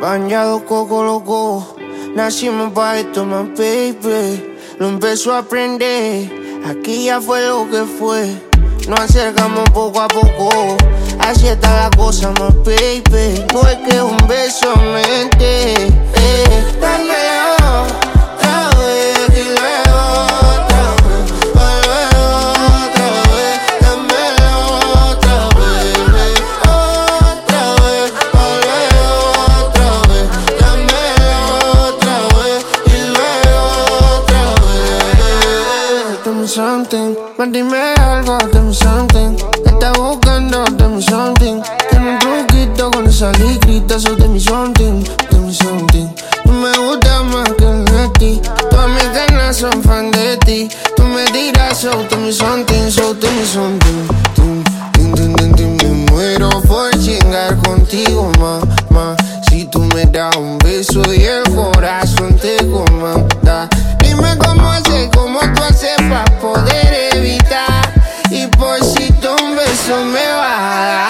Bañado coco loco, nacimos pa' esto, más baby. Lo empezó a aprender, aquí ya fue lo que fue. Nos acercamos poco a poco, así está la cosa, más baby. No es que un beso mente, something, más dime algo, dame something. Que estás buscando, dame something. Tiene un truquito con esa ligrita, so dame something, dame something. Tú me gustas más que el de ti. Todas mis ganas son fan de ti. Tú me dirás, so dame something, so dame something. Tum, tum, tum, tum, tum. Me muero por chingar contigo, mamá. Si tú me das un beso, yeah. I